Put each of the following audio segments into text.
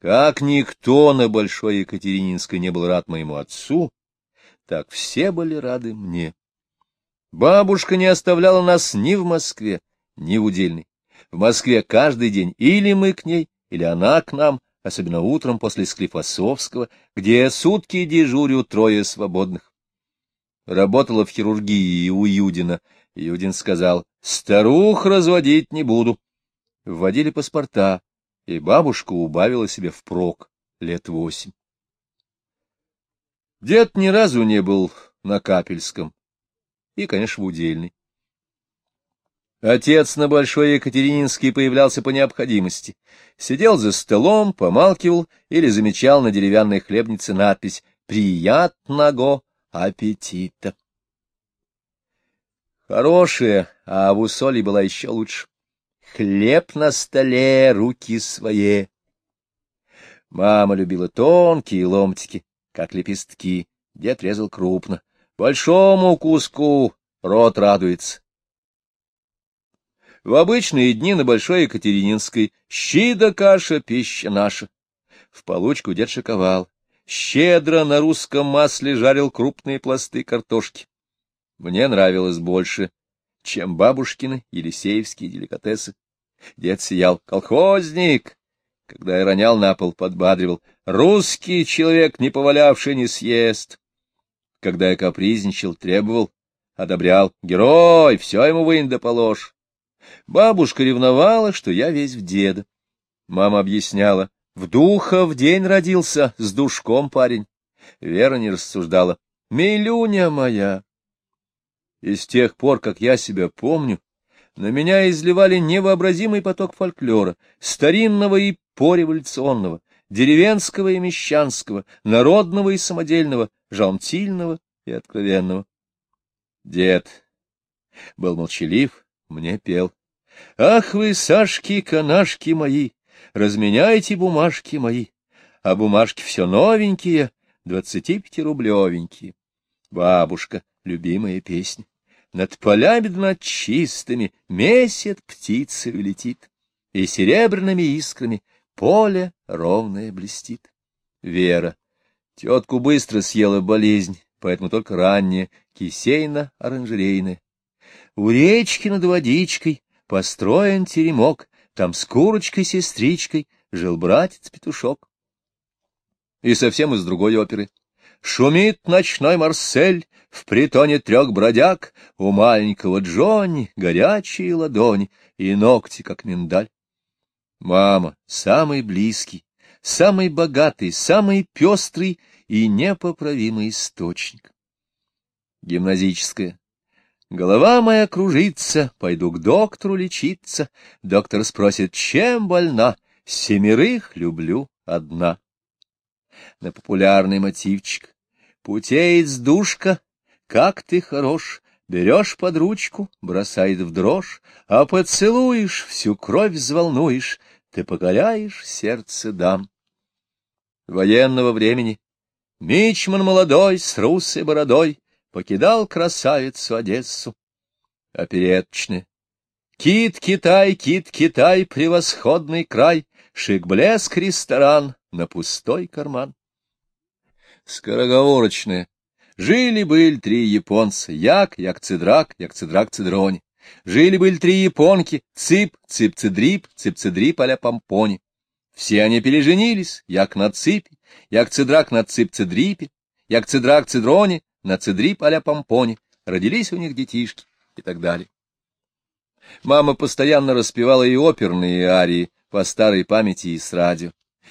Как никто на Большой Екатерининской не был рад моему отцу, так все были рады мне. Бабушка не оставляла нас ни в Москве, ни в Удельной. В Москве каждый день или мы к ней, или она к нам, особенно утром после Склифосовского, где сутки дежурю трое свободных. Работала в хирургии у Юдина. Юдин сказал, старух разводить не буду. Вводили паспорта, и бабушка убавила себе впрок лет восемь. Дед ни разу не был на Капельском и, конечно, в Удельной. Отец на Большой Екатерининский появлялся по необходимости. Сидел за столом, помалкивал или замечал на деревянной хлебнице надпись «Приятного аппетита». Хорошая, а в усоле была еще лучше. Хлеб на столе, руки свои. Мама любила тонкие ломтики, как лепестки. Дед резал крупно. Большому куску рот радуется. В обычные дни на Большой Екатерининской щи да каша — пища наша. В получку дед шиковал. Щедро на русском масле жарил крупные пласты картошки. Мне нравилось больше, чем бабушкины елисеевские деликатесы. Дед сиял. «Колхозник!» Когда я ронял на пол, подбадривал. «Русский человек, не повалявший, не съест!» Когда я капризничал, требовал, одобрял. «Герой! Все ему вынь да положь!» Бабушка ревновала, что я весь в деда. Мама объясняла, в духа в день родился, с душком парень. Вера не рассуждала, милюня моя. И с тех пор, как я себя помню, на меня изливали невообразимый поток фольклора, старинного и пореволюционного, деревенского и мещанского, народного и самодельного, жалтильного и откровенного. Дед был молчалив, мне пел. Ах вы, Сашки-канашки мои, разменяйте бумажки мои, а бумажки все новенькие, двадцати пятирублевенькие. Бабушка, любимая песня. Над полями над чистыми месяц птицею летит, и серебряными искрами поле ровное блестит. Вера. Тетку быстро съела болезнь, поэтому только ранняя, кисейно-оранжерейная. У речки над водичкой построен теремок, там с курочкой-сестричкой жил братец-петушок. И совсем из другой оперы. Шумит ночной Марсель в притоне трех бродяг, у маленького Джонни горячие ладони и ногти, как миндаль. Мама, самый близкий, самый богатый, самый пестрый и непоправимый источник. Гимназическая. Голова моя кружится, пойду к доктору лечиться. Доктор спросит, чем больна? Семерых люблю одна. На популярный мотивчик. Путеец душка, как ты хорош, Берешь под ручку, бросает в дрожь, А поцелуешь, всю кровь взволнуешь, Ты покоряешь сердце дам. Военного времени. Мичман молодой, с русой бородой, покидал красавицу Одессу. Опереточные. Кит-Китай, Кит-Китай, превосходный край, Шик-блеск ресторан на пустой карман. Скороговорочные. Жили-были три японца, Як, Як-Цедрак, Як-Цедрак-Цедрони. Жили-были три японки, Цып, Цып-Цедрип, Цып-Цедрип а-ля Помпони. Все они переженились, Як на Ципе, Як-Цедрак на Цып-Цедрипе, Як-Цедрак-Цедрони, на цедрип а помпоне, родились у них детишки и так далее. Мама постоянно распевала и оперные арии по старой памяти и с радио,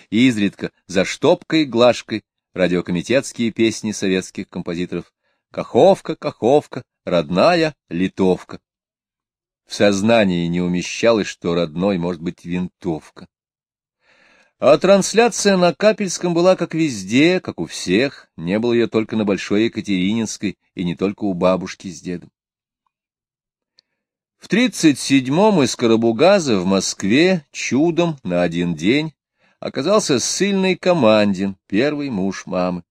и изредка за штопкой-глажкой радиокомитетские песни советских композиторов «Каховка, Каховка, родная литовка». В сознании не умещалось, что родной может быть винтовка. А трансляция на Капельском была как везде, как у всех, не было ее только на Большой Екатерининской и не только у бабушки с дедом. В тридцать седьмом из Карабугаза в Москве чудом на один день оказался ссыльный командин, первый муж мамы.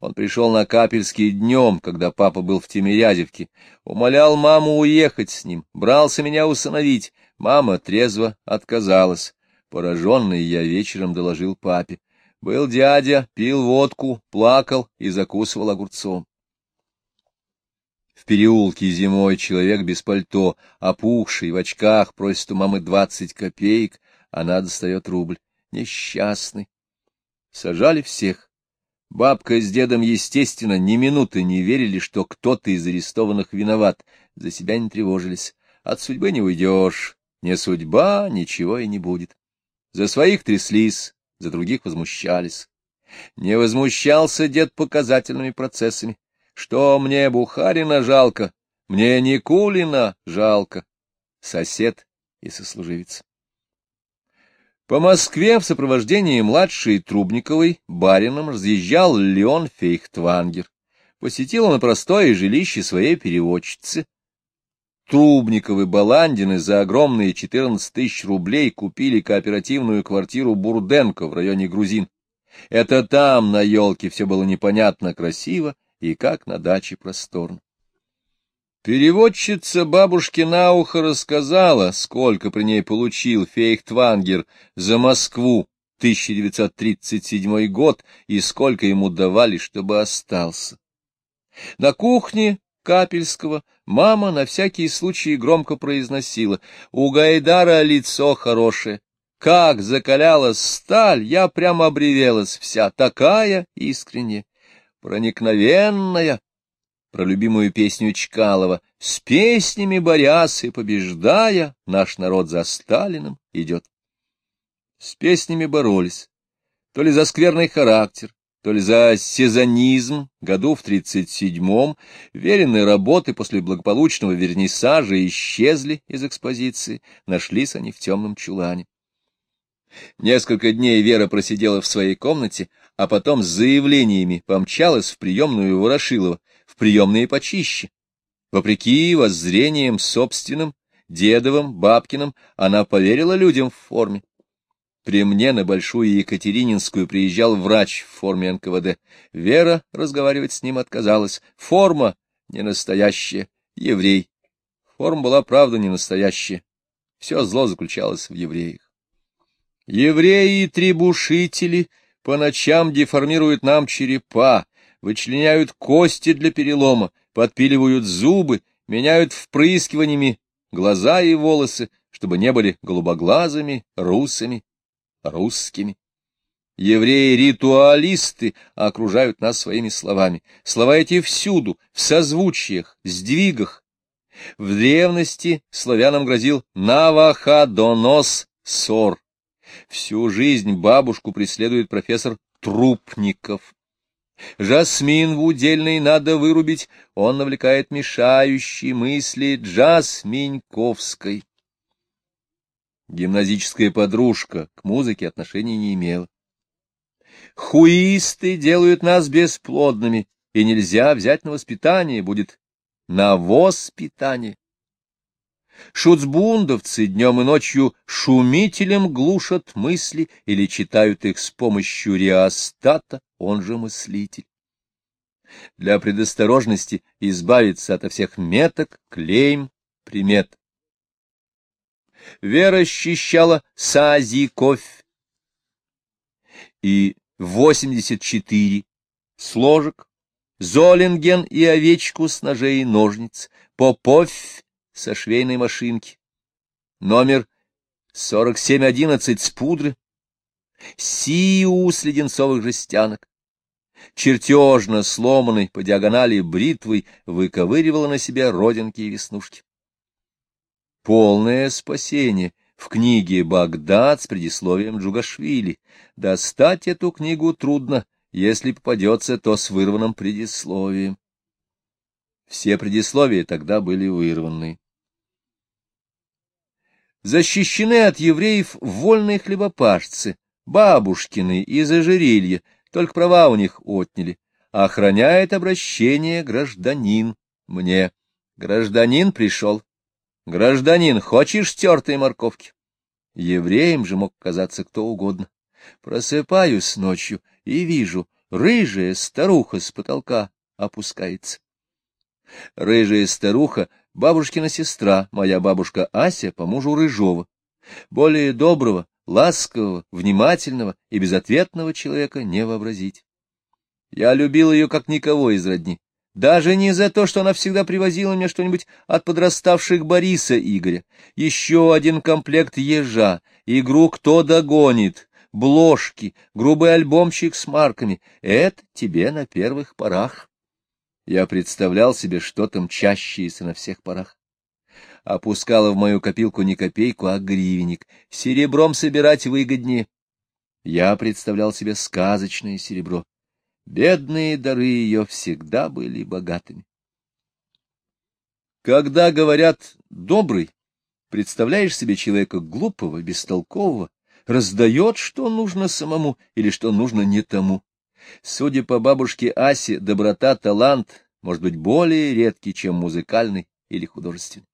Он пришел на Капельский днем, когда папа был в Тимирязевке, умолял маму уехать с ним, брался меня усыновить. Мама трезво отказалась. Пораженный я вечером доложил папе. Был дядя, пил водку, плакал и закусывал огурцом. В переулке зимой человек без пальто, опухший, в очках, просит у мамы двадцать копеек, она достает рубль. Несчастный. Сажали всех. Бабка с дедом, естественно, ни минуты не верили, что кто-то из арестованных виноват, за себя не тревожились. От судьбы не уйдешь, не судьба, ничего и не будет. За своих тряслись, за других возмущались. Не возмущался дед показательными процессами. Что мне Бухарина жалко, мне Никулина жалко. Сосед и сослуживец. По Москве в сопровождении младшей Трубниковой барином разъезжал Леон Фейхтвангер. Посетил он простое жилище своей переводчицы, Трубниковы Баландины за огромные 14 тысяч рублей купили кооперативную квартиру Бурденко в районе Грузин. Это там на елке все было непонятно красиво и как на даче просторно. Переводчица бабушке на ухо рассказала, сколько при ней получил Фейхтвангер за Москву 1937 год и сколько ему давали, чтобы остался. На кухне Капельского мама на всякий случай громко произносила «У Гайдара лицо хорошее». Как закалялась сталь, я прямо обревелась вся, такая искренняя, проникновенная. Про любимую песню Чкалова. «С песнями борясь и побеждая, наш народ за Сталиным идет». С песнями боролись, то ли за скверный характер, то ли за сезонизм, году в тридцать седьмом, веренные работы после благополучного вернисажа исчезли из экспозиции, нашлись они в темном чулане. Несколько дней Вера просидела в своей комнате, а потом с заявлениями помчалась в приемную Ворошилова, приемные почище. Вопреки воззрениям собственным, дедовым, бабкиным, она поверила людям в форме. При мне на Большую Екатерининскую приезжал врач в форме НКВД. Вера разговаривать с ним отказалась. Форма не настоящая, еврей. Форма была, правда, не настоящая. Все зло заключалось в евреях. Евреи и требушители по ночам деформируют нам черепа, вычленяют кости для перелома, подпиливают зубы, меняют впрыскиваниями глаза и волосы, чтобы не были голубоглазыми, русами русскими. Евреи-ритуалисты окружают нас своими словами. Слова эти всюду, в созвучиях, сдвигах. В древности славянам грозил Наваходонос Сор. Всю жизнь бабушку преследует профессор Трупников. Жасмин в удельной надо вырубить, он навлекает мешающие мысли Джасминьковской. Гимназическая подружка к музыке отношения не имела. Хуисты делают нас бесплодными, и нельзя взять на воспитание, будет на воспитание. Шуцбундовцы днем и ночью шумителем глушат мысли или читают их с помощью реостата, он же мыслитель. Для предосторожности избавиться ото всех меток, клейм, примет. Вера счищала сазиков и восемьдесят четыре сложек, Золинген и овечку с ножей и ножниц, Поповь со швейной машинки, номер сорок семь одиннадцать с пудры, Сиу с леденцовых жестянок. Чертежно сломанный по диагонали бритвой выковыривала на себя родинки и веснушки. Полное спасение в книге «Багдад» с предисловием Джугашвили. Достать эту книгу трудно, если попадется, то с вырванным предисловием. Все предисловия тогда были вырваны. Защищены от евреев вольные хлебопашцы, бабушкины из ожерелья, только права у них отняли. Охраняет обращение гражданин мне. Гражданин пришел, Гражданин, хочешь тертой морковки? Евреем же мог казаться кто угодно. Просыпаюсь ночью и вижу, рыжая старуха с потолка опускается. Рыжая старуха — бабушкина сестра, моя бабушка Ася по мужу Рыжова. Более доброго, ласкового, внимательного и безответного человека не вообразить. Я любил ее как никого из родни, даже не за то, что она всегда привозила мне что-нибудь от подраставших Бориса Игоря, еще один комплект ежа, игру «Кто догонит», бложки, грубый альбомчик с марками — это тебе на первых порах. Я представлял себе что-то мчащееся на всех порах. Опускала в мою копилку не копейку, а гривенник. Серебром собирать выгоднее. Я представлял себе сказочное серебро. Бедные дары ее всегда были богатыми. Когда говорят «добрый», представляешь себе человека глупого, бестолкового, раздает, что нужно самому или что нужно не тому. Судя по бабушке Асе, доброта, талант может быть более редкий, чем музыкальный или художественный.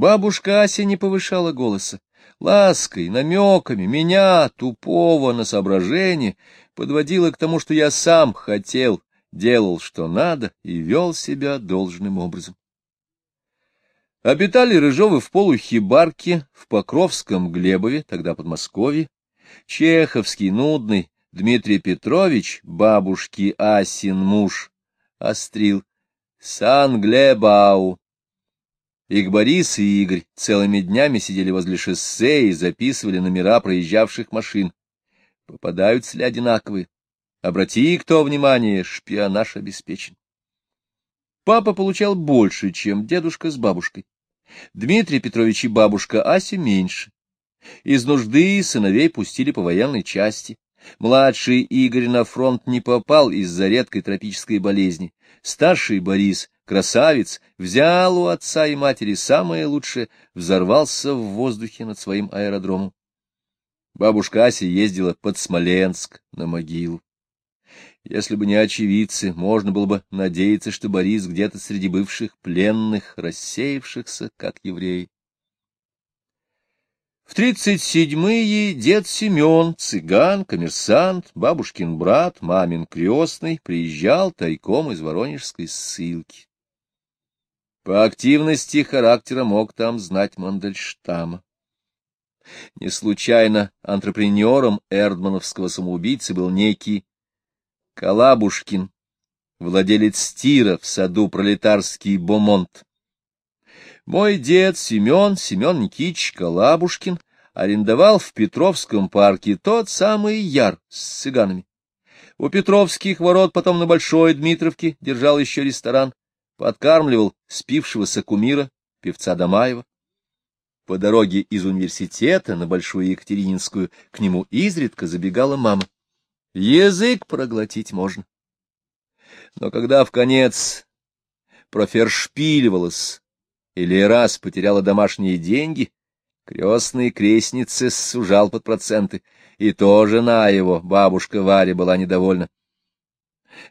Бабушка Ася не повышала голоса. Лаской, намеками меня, тупого на соображение, подводила к тому, что я сам хотел, делал, что надо, и вел себя должным образом. Обитали Рыжовы в полухибарке в Покровском Глебове, тогда Подмосковье. Чеховский, нудный, Дмитрий Петрович, бабушки Асин муж, острил Их Борис и Игорь целыми днями сидели возле шоссе и записывали номера проезжавших машин. Попадаются ли одинаковые? Обрати кто внимание, шпионаж обеспечен. Папа получал больше, чем дедушка с бабушкой. Дмитрий Петрович и бабушка Ася меньше. Из нужды сыновей пустили по военной части. Младший Игорь на фронт не попал из-за редкой тропической болезни. Старший Борис, красавец, взял у отца и матери самое лучшее, взорвался в воздухе над своим аэродромом. Бабушка Ася ездила под Смоленск на могилу. Если бы не очевидцы, можно было бы надеяться, что Борис где-то среди бывших пленных, рассеявшихся, как евреи. В тридцать седьмые дед Семен, цыган, коммерсант, бабушкин брат, мамин крестный, приезжал тайком из воронежской ссылки. По активности характера мог там знать Мандельштама. Не случайно антрепренером эрдмановского самоубийцы был некий Калабушкин, владелец тира в саду пролетарский Бомонт. Мой дед Семен, Семен Никитич Калабушкин, арендовал в Петровском парке тот самый яр с цыганами. У Петровских ворот потом на Большой Дмитровке держал еще ресторан, подкармливал спившегося кумира, певца Дамаева. По дороге из университета на Большую Екатерининскую к нему изредка забегала мама. Язык проглотить можно. Но когда в конец профершпиливалась или раз потеряла домашние деньги, крестный крестницы сужал под проценты, и то жена его, бабушка Варя, была недовольна.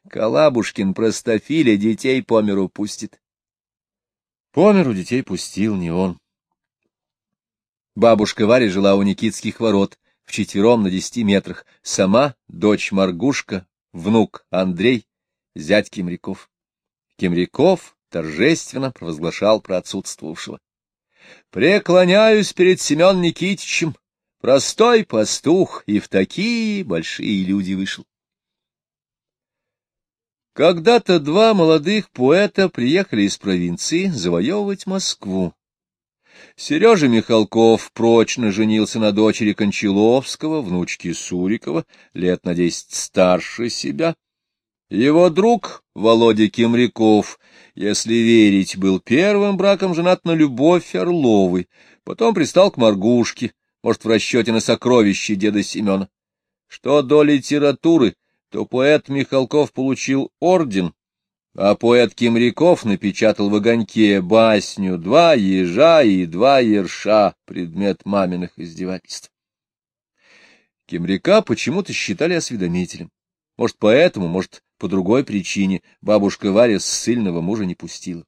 Калабушкин простофиля детей по миру пустит. По миру детей пустил не он. Бабушка Варя жила у Никитских ворот, вчетвером на десяти метрах, сама дочь Маргушка, внук Андрей, зять Кемряков. Кемряков торжественно провозглашал про отсутствовавшего. «Преклоняюсь перед Семен Никитичем, простой пастух, и в такие большие люди вышел». Когда-то два молодых поэта приехали из провинции завоевывать Москву. Сережа Михалков прочно женился на дочери Кончаловского, внучке Сурикова, лет на десять старше себя. Его друг Володя Кемряков, если верить, был первым браком женат на Любовь Орловой, потом пристал к Маргушке, может, в расчете на сокровище деда Семена. Что до литературы, то поэт Михалков получил орден а поэт Кимряков напечатал в огоньке басню «Два ежа и два ерша» — предмет маминых издевательств. Кимряка почему-то считали осведомителем. Может, поэтому, может, по другой причине бабушка Варя ссыльного мужа не пустила.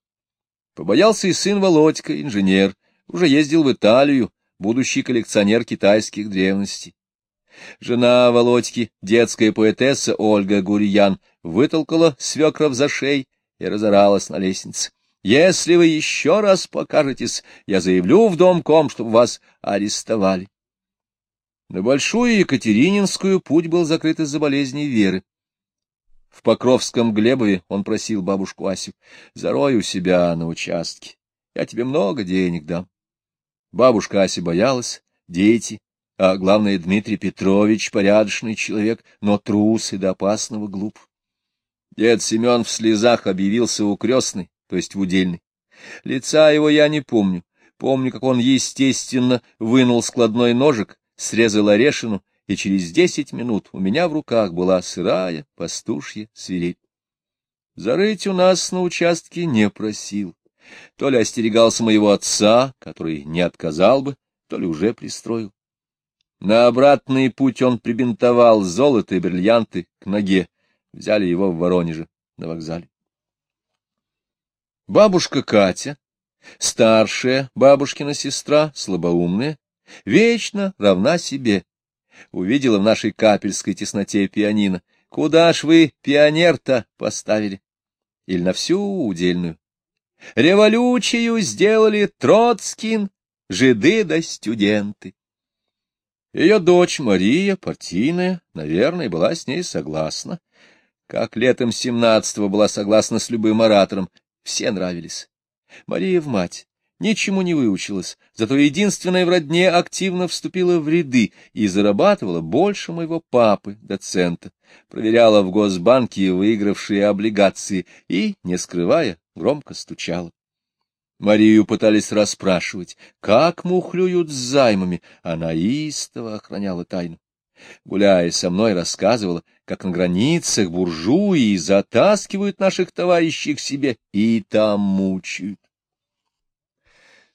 Побоялся и сын Володька, инженер, уже ездил в Италию, будущий коллекционер китайских древностей. Жена Володьки, детская поэтесса Ольга Гурьян, вытолкала свекров за шей и разоралась на лестнице. «Если вы еще раз покажетесь, я заявлю в домком, чтобы вас арестовали». На Большую Екатерининскую путь был закрыт из-за болезни Веры. В Покровском Глебове он просил бабушку Асю, зарой у себя на участке, я тебе много денег дам. Бабушка Ася боялась, дети, а главное, Дмитрий Петрович, порядочный человек, но трус и до опасного глуп. Дед Семен в слезах объявился у крестной, то есть в удельной. Лица его я не помню. Помню, как он, естественно, вынул складной ножик, срезал орешину, и через десять минут у меня в руках была сырая пастушья свирель. Зарыть у нас на участке не просил. То ли остерегался моего отца, который не отказал бы, то ли уже пристроил. На обратный путь он прибинтовал золото и бриллианты к ноге. Взяли его в Воронеже на вокзале. Бабушка Катя, старшая бабушкина сестра, слабоумная, вечно равна себе. Увидела в нашей капельской тесноте пианино. Куда ж вы пионер-то поставили? Или на всю удельную? Революцию сделали Троцкин, жиды да студенты. Ее дочь Мария, партийная, наверное, была с ней согласна. Как летом семнадцатого была согласна с любым оратором, все нравились. Мария в мать, ничему не выучилась, зато единственная в родне активно вступила в ряды и зарабатывала больше моего папы, доцента, проверяла в Госбанке выигравшие облигации и, не скрывая, громко стучала. Марию пытались расспрашивать, как мухлюют с займами, она истово охраняла тайну. Гуляя со мной, рассказывала, как на границах буржуи затаскивают наших товарищей к себе и там мучают.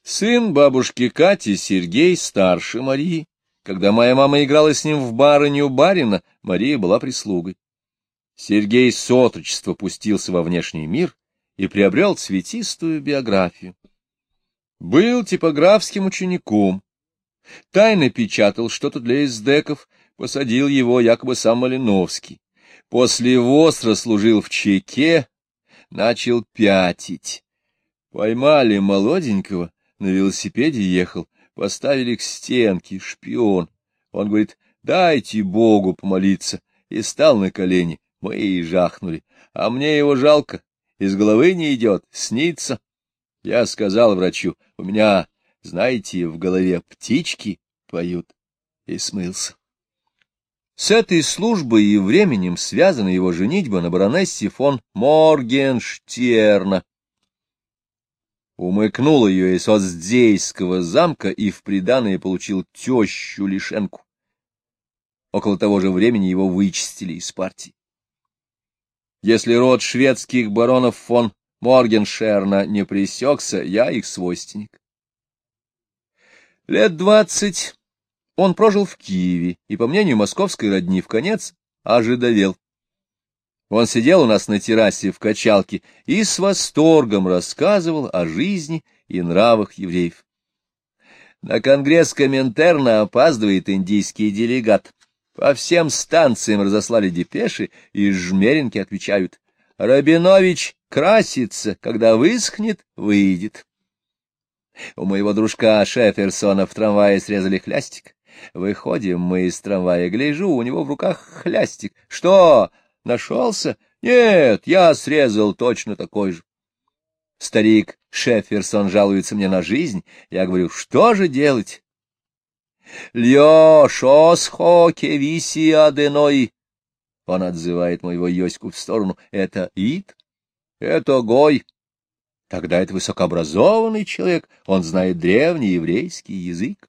Сын бабушки Кати, Сергей, старше Марии. Когда моя мама играла с ним в барыню барина, Мария была прислугой. Сергей с отрочества пустился во внешний мир и приобрел цветистую биографию. Был типографским учеником, тайно печатал что-то для издеков, посадил его якобы сам Малиновский. После ВОСРа служил в ЧЕКе, начал пятить. Поймали молоденького, на велосипеде ехал, поставили к стенке, шпион. Он говорит, дайте Богу помолиться, и стал на колени. Мы и жахнули. А мне его жалко, из головы не идет, снится. Я сказал врачу, у меня, знаете, в голове птички поют, и смылся. С этой службой и временем связана его женитьба на баронессе фон Моргенштерна умыкнул ее из Оздейского замка и в приданое получил тещу Лишенку. Около того же времени его вычистили из партии. Если род шведских баронов фон Моргеншерна не пресекся, я их свойственник. Лет двадцать он прожил в Киеве и, по мнению московской родни, в конец ожидовел. Он сидел у нас на террасе в качалке и с восторгом рассказывал о жизни и нравах евреев. На конгресс Коминтерна опаздывает индийский делегат. По всем станциям разослали депеши, и жмеринки отвечают. Рабинович красится, когда высохнет, выйдет. У моего дружка Шеферсона в трамвае срезали хлястик. Выходим мы из трамвая, гляжу, у него в руках хлястик. Что, Нашелся? Нет, я срезал точно такой же. Старик Шеферсон жалуется мне на жизнь. Я говорю, что же делать? Льё, шосхо, кевиси, аденой. Он отзывает моего Йоську в сторону. Это ид? Это гой. Тогда это высокообразованный человек. Он знает древний еврейский язык.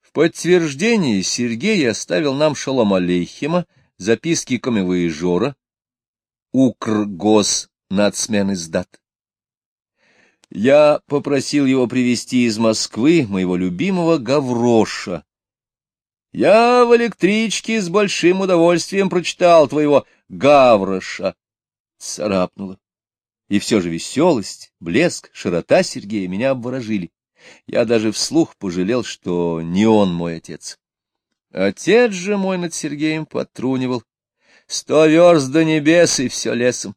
В подтверждение Сергей оставил нам Шалом Алейхима, записки комивоежора, Укргос, нацмен издат. Я попросил его привезти из Москвы моего любимого Гавроша. Я в электричке с большим удовольствием прочитал твоего Гавроша. Царапнуло. И все же веселость, блеск, широта Сергея меня обворожили. Я даже вслух пожалел, что не он мой отец. Отец же мой над Сергеем потрунивал. Сто верст до небес и все лесом.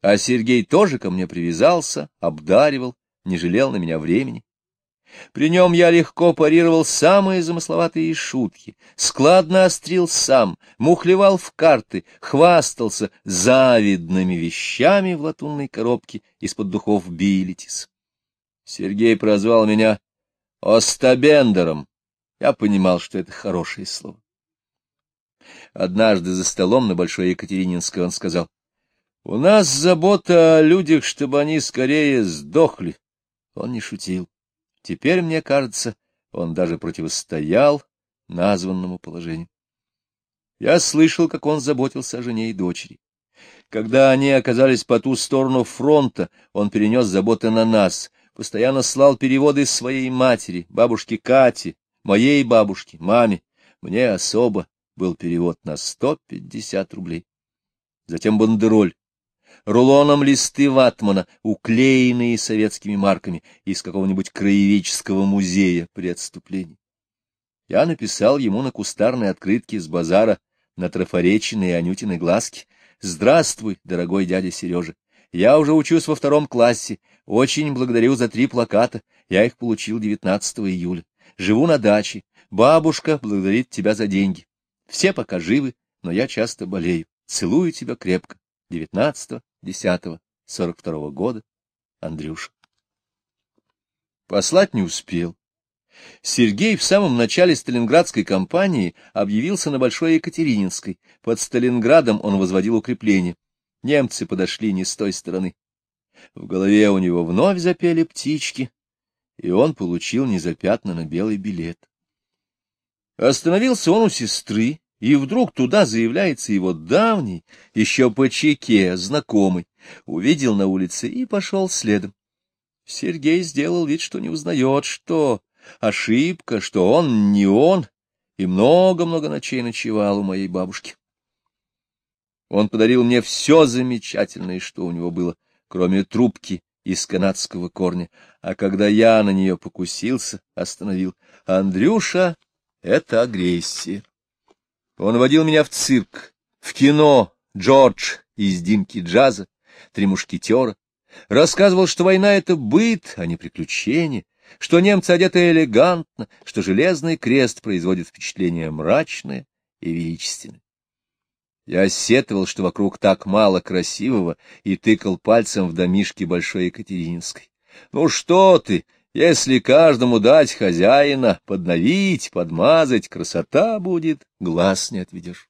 А Сергей тоже ко мне привязался, обдаривал, не жалел на меня времени. При нем я легко парировал самые замысловатые шутки, складно острил сам, мухлевал в карты, хвастался завидными вещами в латунной коробке из-под духов Билетис. Сергей прозвал меня Остабендером. Я понимал, что это хорошее слово. Однажды за столом на Большой Екатерининской он сказал, — У нас забота о людях, чтобы они скорее сдохли. Он не шутил. Теперь, мне кажется, он даже противостоял названному положению. Я слышал, как он заботился о жене и дочери. Когда они оказались по ту сторону фронта, он перенес заботы на нас, постоянно слал переводы своей матери, бабушке Кате, моей бабушке, маме. Мне особо был перевод на сто пятьдесят рублей. Затем бандероль рулоном листы ватмана, уклеенные советскими марками из какого-нибудь краеведческого музея при отступлении. Я написал ему на кустарной открытке с базара на трафареченные Анютины глазки. «Здравствуй, дорогой дядя Сережа! Я уже учусь во втором классе. Очень благодарю за три плаката. Я их получил 19 июля. Живу на даче. Бабушка благодарит тебя за деньги. Все пока живы, но я часто болею. Целую тебя крепко. 19 10 42 года Андрюша. Послать не успел. Сергей в самом начале Сталинградской кампании объявился на Большой Екатерининской. Под Сталинградом он возводил укрепление. Немцы подошли не с той стороны. В голове у него вновь запели птички, и он получил незапятнанно белый билет. Остановился он у сестры, и вдруг туда заявляется его давний, еще по чеке, знакомый, увидел на улице и пошел следом. Сергей сделал вид, что не узнает, что ошибка, что он не он, и много-много ночей ночевал у моей бабушки. Он подарил мне все замечательное, что у него было, кроме трубки из канадского корня, а когда я на нее покусился, остановил. Андрюша — это агрессия. Он водил меня в цирк, в кино Джордж из Димки джаза, Три мушкетера, рассказывал, что война — это быт, а не приключение, что немцы одеты элегантно, что железный крест производит впечатление мрачное и величественное. Я сетовал, что вокруг так мало красивого, и тыкал пальцем в домишки Большой Екатерининской. Ну что ты, если каждому дать хозяина, подновить, подмазать, красота будет, глаз не отведешь.